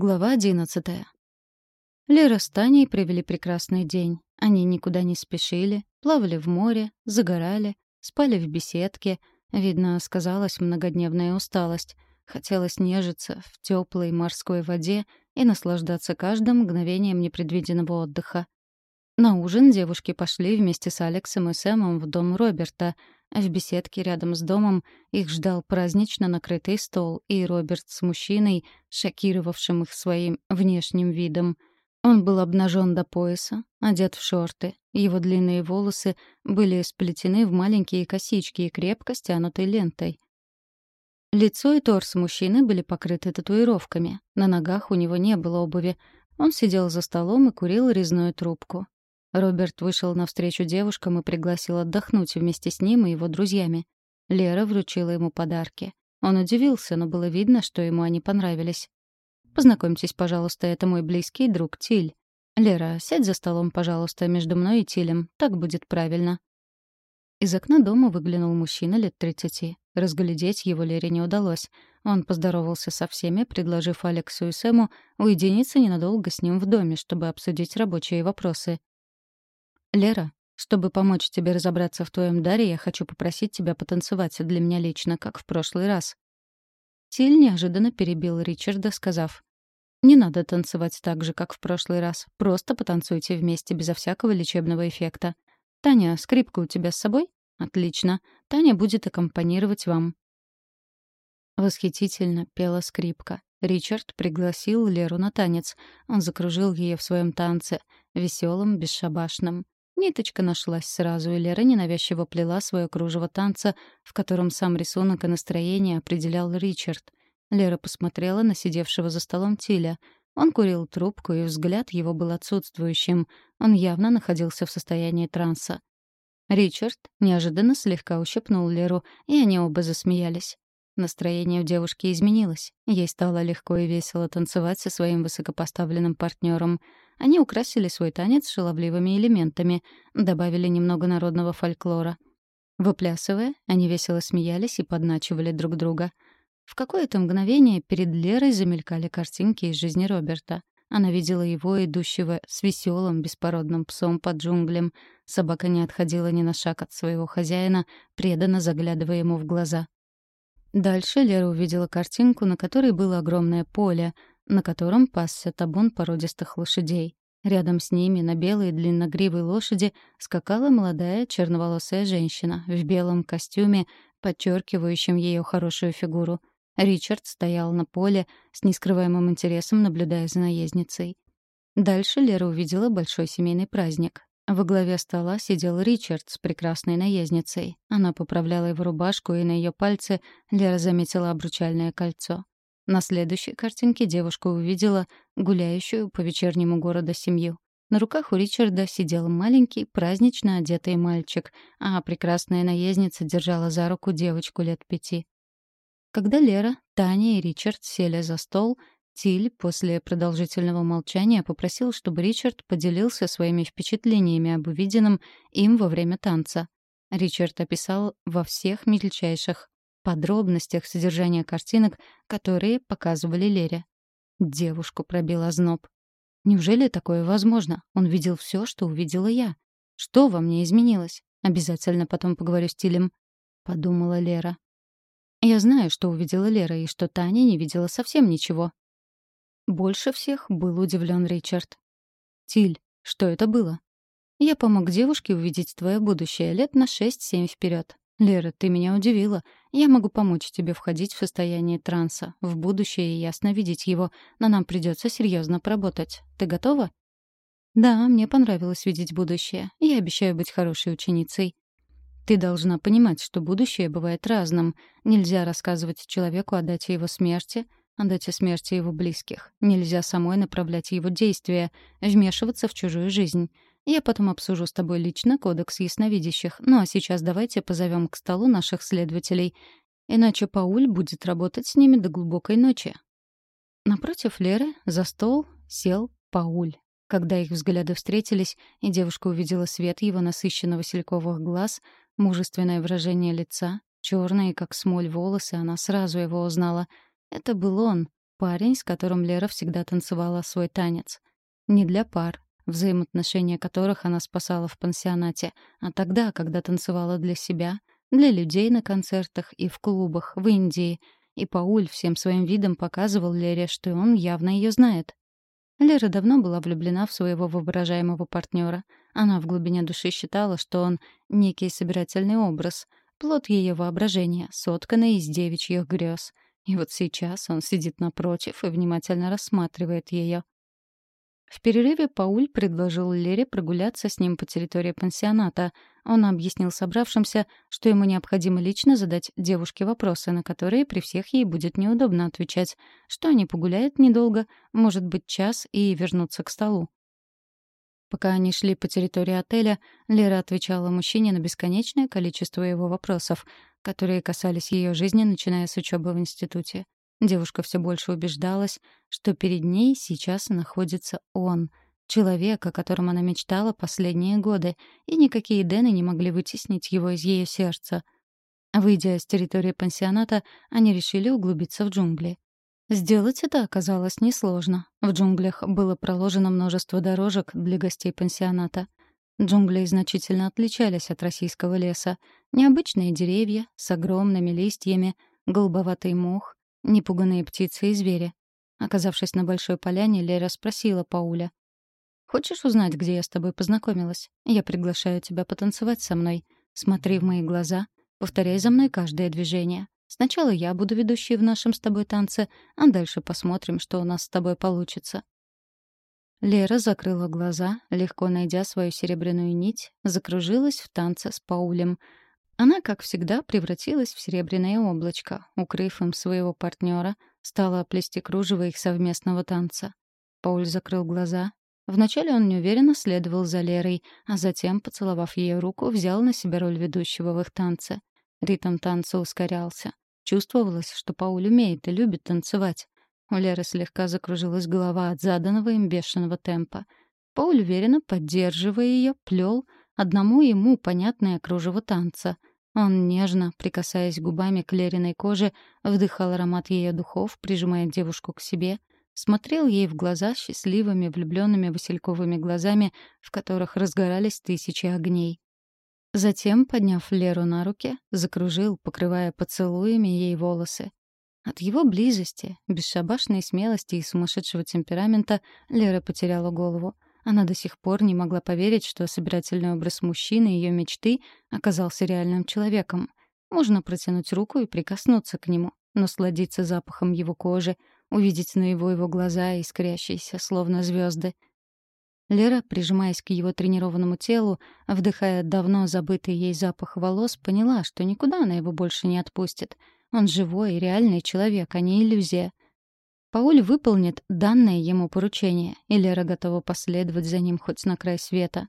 Глава одиннадцатая. Лера с Таней провели прекрасный день. Они никуда не спешили, плавали в море, загорали, спали в беседке. Видно, сказалась многодневная усталость. Хотелось нежиться в теплой морской воде и наслаждаться каждым мгновением непредвиденного отдыха. На ужин девушки пошли вместе с Алексом и Сэмом в дом Роберта. В беседке рядом с домом их ждал празднично накрытый стол, и Роберт с мужчиной, шокировавшим их своим внешним видом. Он был обнажен до пояса, одет в шорты. Его длинные волосы были сплетены в маленькие косички и крепко стянутой лентой. Лицо и торс мужчины были покрыты татуировками. На ногах у него не было обуви. Он сидел за столом и курил резную трубку. Роберт вышел навстречу девушкам и пригласил отдохнуть вместе с ним и его друзьями. Лера вручила ему подарки. Он удивился, но было видно, что ему они понравились. «Познакомьтесь, пожалуйста, это мой близкий друг Тиль. Лера, сядь за столом, пожалуйста, между мной и Тилем. Так будет правильно». Из окна дома выглянул мужчина лет тридцати. Разглядеть его Лере не удалось. Он поздоровался со всеми, предложив Алексу и Сэму уединиться ненадолго с ним в доме, чтобы обсудить рабочие вопросы. «Лера, чтобы помочь тебе разобраться в твоем даре, я хочу попросить тебя потанцевать для меня лично, как в прошлый раз». Тиль неожиданно перебил Ричарда, сказав, «Не надо танцевать так же, как в прошлый раз. Просто потанцуйте вместе, безо всякого лечебного эффекта. Таня, скрипка у тебя с собой? Отлично. Таня будет аккомпанировать вам». Восхитительно пела скрипка. Ричард пригласил Леру на танец. Он закружил ее в своем танце, веселом, бесшабашном. Ниточка нашлась сразу, и Лера ненавязчиво плела свое кружево танца, в котором сам рисунок и настроение определял Ричард. Лера посмотрела на сидевшего за столом Тиля. Он курил трубку, и взгляд его был отсутствующим. Он явно находился в состоянии транса. Ричард неожиданно слегка ущипнул Леру, и они оба засмеялись. Настроение у девушки изменилось. Ей стало легко и весело танцевать со своим высокопоставленным партнером. Они украсили свой танец шаловливыми элементами, добавили немного народного фольклора. Выплясывая, они весело смеялись и подначивали друг друга. В какое-то мгновение перед Лерой замелькали картинки из жизни Роберта. Она видела его, идущего с веселым беспородным псом под джунглем. Собака не отходила ни на шаг от своего хозяина, преданно заглядывая ему в глаза. Дальше Лера увидела картинку, на которой было огромное поле, на котором пасся табун породистых лошадей. Рядом с ними на белой длинногривой лошади скакала молодая черноволосая женщина в белом костюме, подчеркивающем ее хорошую фигуру. Ричард стоял на поле с нескрываемым интересом, наблюдая за наездницей. Дальше Лера увидела большой семейный праздник. Во главе стола сидел Ричард с прекрасной наездницей. Она поправляла его рубашку, и на ее пальце Лера заметила обручальное кольцо. На следующей картинке девушка увидела гуляющую по вечернему городу семью. На руках у Ричарда сидел маленький, празднично одетый мальчик, а прекрасная наездница держала за руку девочку лет пяти. Когда Лера, Таня и Ричард сели за стол, Тиль после продолжительного молчания попросил, чтобы Ричард поделился своими впечатлениями об увиденном им во время танца. Ричард описал во всех мельчайших подробностях содержания картинок, которые показывали Лере. Девушку пробил озноб. Неужели такое возможно? Он видел все, что увидела я. Что во мне изменилось? Обязательно потом поговорю с Тилем, подумала Лера. Я знаю, что увидела Лера, и что Таня не видела совсем ничего. Больше всех был удивлен Ричард. «Тиль, что это было?» «Я помог девушке увидеть твое будущее лет на шесть-семь вперед. Лера, ты меня удивила. Я могу помочь тебе входить в состояние транса, в будущее и ясно видеть его, но нам придется серьезно поработать. Ты готова?» «Да, мне понравилось видеть будущее. Я обещаю быть хорошей ученицей». Ты должна понимать, что будущее бывает разным. Нельзя рассказывать человеку о дате его смерти, о дате смерти его близких. Нельзя самой направлять его действия, вмешиваться в чужую жизнь. Я потом обсужу с тобой лично кодекс ясновидящих. Ну а сейчас давайте позовем к столу наших следователей. Иначе Пауль будет работать с ними до глубокой ночи. Напротив Леры за стол сел Пауль. Когда их взгляды встретились, и девушка увидела свет его насыщенного васильковых глаз, мужественное выражение лица, черные, как смоль, волосы, она сразу его узнала — это был он, Парень, с которым Лера всегда танцевала свой танец. Не для пар, взаимоотношения которых она спасала в пансионате, а тогда, когда танцевала для себя, для людей на концертах и в клубах в Индии. И Пауль всем своим видом показывал Лере, что он явно ее знает. Лера давно была влюблена в своего воображаемого партнера. Она в глубине души считала, что он — некий собирательный образ, плод ее воображения, сотканный из девичьих грез. И вот сейчас он сидит напротив и внимательно рассматривает ее. В перерыве Пауль предложил Лере прогуляться с ним по территории пансионата. Он объяснил собравшимся, что ему необходимо лично задать девушке вопросы, на которые при всех ей будет неудобно отвечать, что они погуляют недолго, может быть, час, и вернутся к столу. Пока они шли по территории отеля, Лера отвечала мужчине на бесконечное количество его вопросов, которые касались ее жизни, начиная с учебы в институте. Девушка все больше убеждалась, что перед ней сейчас находится он, человек, о котором она мечтала последние годы, и никакие Дэны не могли вытеснить его из ее сердца. Выйдя с территории пансионата, они решили углубиться в джунгли. Сделать это оказалось несложно. В джунглях было проложено множество дорожек для гостей пансионата. Джунгли значительно отличались от российского леса. Необычные деревья с огромными листьями, голубоватый мох, непуганные птицы и звери. Оказавшись на большой поляне, Лера спросила Пауля. «Хочешь узнать, где я с тобой познакомилась? Я приглашаю тебя потанцевать со мной. Смотри в мои глаза, повторяй за мной каждое движение. Сначала я буду ведущей в нашем с тобой танце, а дальше посмотрим, что у нас с тобой получится». Лера закрыла глаза, легко найдя свою серебряную нить, закружилась в танце с Паулем — она, как всегда, превратилась в серебряное облачко, укрыв им своего партнера, стала плести кружево их совместного танца. Пауль закрыл глаза. Вначале он неуверенно следовал за Лерой, а затем, поцеловав ее руку, взял на себя роль ведущего в их танце. Ритм танца ускорялся. Чувствовалось, что Пауль умеет и любит танцевать. У Леры слегка закружилась голова от заданного им бешеного темпа. Пауль уверенно, поддерживая ее, плел одному ему понятное кружево танца — он нежно, прикасаясь губами к Лериной коже, вдыхал аромат ее духов, прижимая девушку к себе, смотрел ей в глаза счастливыми, влюбленными васильковыми глазами, в которых разгорались тысячи огней. Затем, подняв Леру на руки, закружил, покрывая поцелуями ей волосы. От его близости, бесшабашной смелости и сумасшедшего темперамента Лера потеряла голову — она до сих пор не могла поверить, что собирательный образ мужчины ее мечты оказался реальным человеком. Можно протянуть руку и прикоснуться к нему, насладиться запахом его кожи, увидеть на его его глаза, искрящиеся, словно звезды. Лера, прижимаясь к его тренированному телу, вдыхая давно забытый ей запах волос, поняла, что никуда она его больше не отпустит. Он живой и реальный человек, а не иллюзия — Пауль выполнит данное ему поручение, и Лера готова последовать за ним хоть на край света.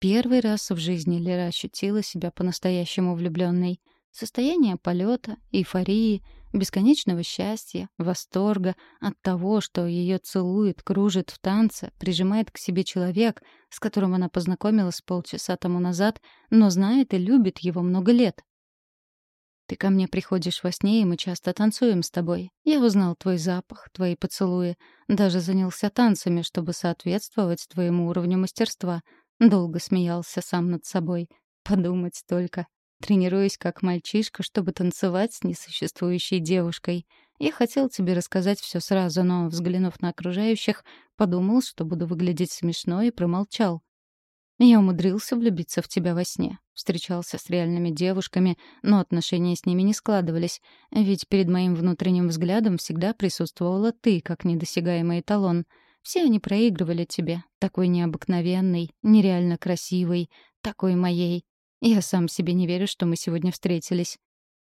Первый раз в жизни Лера ощутила себя по-настоящему влюбленной. Состояние полета, эйфории, бесконечного счастья, восторга от того, что ее целует, кружит в танце, прижимает к себе человек, с которым она познакомилась полчаса тому назад, но знает и любит его много лет. Ты ко мне приходишь во сне, и мы часто танцуем с тобой. Я узнал твой запах, твои поцелуи. Даже занялся танцами, чтобы соответствовать твоему уровню мастерства. Долго смеялся сам над собой. Подумать только. Тренируюсь как мальчишка, чтобы танцевать с несуществующей девушкой. Я хотел тебе рассказать все сразу, но, взглянув на окружающих, подумал, что буду выглядеть смешно, и промолчал. Я умудрился влюбиться в тебя во сне. Встречался с реальными девушками, но отношения с ними не складывались. Ведь перед моим внутренним взглядом всегда присутствовала ты, как недосягаемый эталон. Все они проигрывали тебе, такой необыкновенный, нереально красивый, такой моей. Я сам себе не верю, что мы сегодня встретились.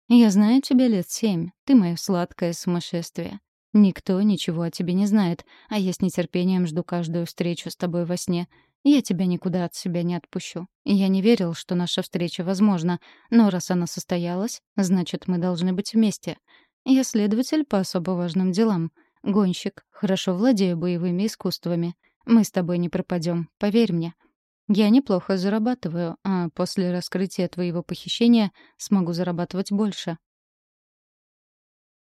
Я знаю тебя лет семь. Ты мое сладкое сумасшествие. Никто ничего о тебе не знает, а я с нетерпением жду каждую встречу с тобой во сне — я тебя никуда от себя не отпущу. Я не верил, что наша встреча возможна, но раз она состоялась, значит, мы должны быть вместе. Я следователь по особо важным делам. Гонщик, хорошо владею боевыми искусствами. Мы с тобой не пропадем, поверь мне. Я неплохо зарабатываю, а после раскрытия твоего похищения смогу зарабатывать больше.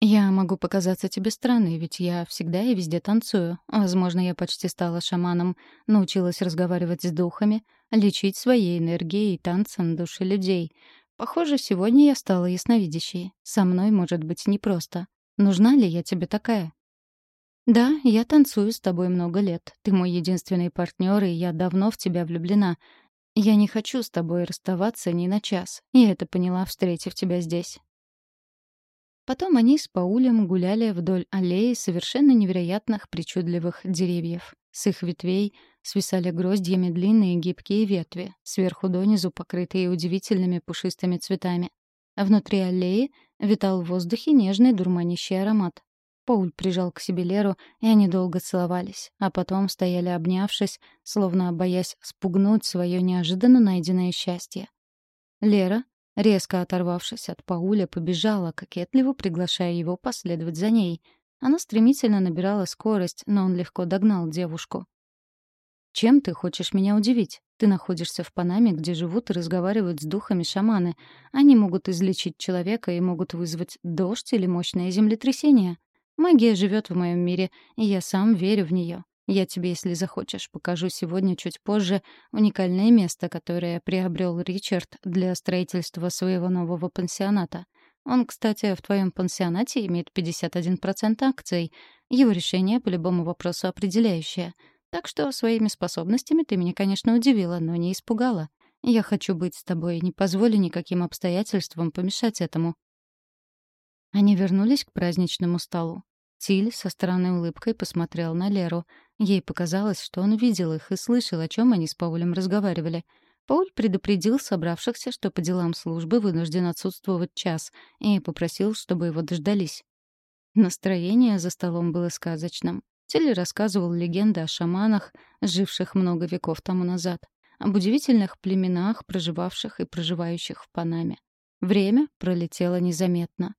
Я могу показаться тебе странной, ведь я всегда и везде танцую. Возможно, я почти стала шаманом, научилась разговаривать с духами, лечить своей энергией и танцем души людей. Похоже, сегодня я стала ясновидящей. Со мной может быть непросто. Нужна ли я тебе такая? Да, я танцую с тобой много лет. Ты мой единственный партнер, и я давно в тебя влюблена. Я не хочу с тобой расставаться ни на час. Я это поняла, встретив тебя здесь. Потом они с Паулем гуляли вдоль аллеи совершенно невероятных причудливых деревьев. С их ветвей свисали гроздьями длинные гибкие ветви, сверху донизу покрытые удивительными пушистыми цветами. Внутри аллеи витал в воздухе нежный дурманящий аромат. Пауль прижал к себе Леру, и они долго целовались, а потом стояли обнявшись, словно боясь спугнуть свое неожиданно найденное счастье. Лера, Резко оторвавшись от Пауля, побежала, кокетливо приглашая его последовать за ней. Она стремительно набирала скорость, но он легко догнал девушку. «Чем ты хочешь меня удивить? Ты находишься в Панаме, где живут и разговаривают с духами шаманы. Они могут излечить человека и могут вызвать дождь или мощное землетрясение. Магия живет в моем мире, и я сам верю в нее. Я тебе, если захочешь, покажу сегодня чуть позже уникальное место, которое приобрел Ричард для строительства своего нового пансионата. Он, кстати, в твоем пансионате имеет 51% акций. Его решение по любому вопросу определяющее. Так что своими способностями ты меня, конечно, удивила, но не испугала. Я хочу быть с тобой и не позволю никаким обстоятельствам помешать этому. Они вернулись к праздничному столу. Тиль со странной улыбкой посмотрел на Леру. Ей показалось, что он видел их и слышал, о чем они с Паулем разговаривали. Пауль предупредил собравшихся, что по делам службы вынужден отсутствовать час, и попросил, чтобы его дождались. Настроение за столом было сказочным. Тиль рассказывал легенды о шаманах, живших много веков тому назад, об удивительных племенах, проживавших и проживающих в Панаме. Время пролетело незаметно.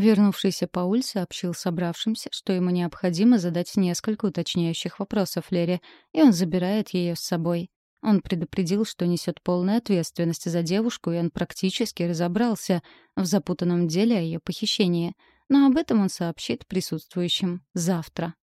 Вернувшийся Пауль сообщил собравшимся, что ему необходимо задать несколько уточняющих вопросов Лере, и он забирает ее с собой. Он предупредил, что несет полную ответственность за девушку, и он практически разобрался в запутанном деле о ее похищении. Но об этом он сообщит присутствующим завтра.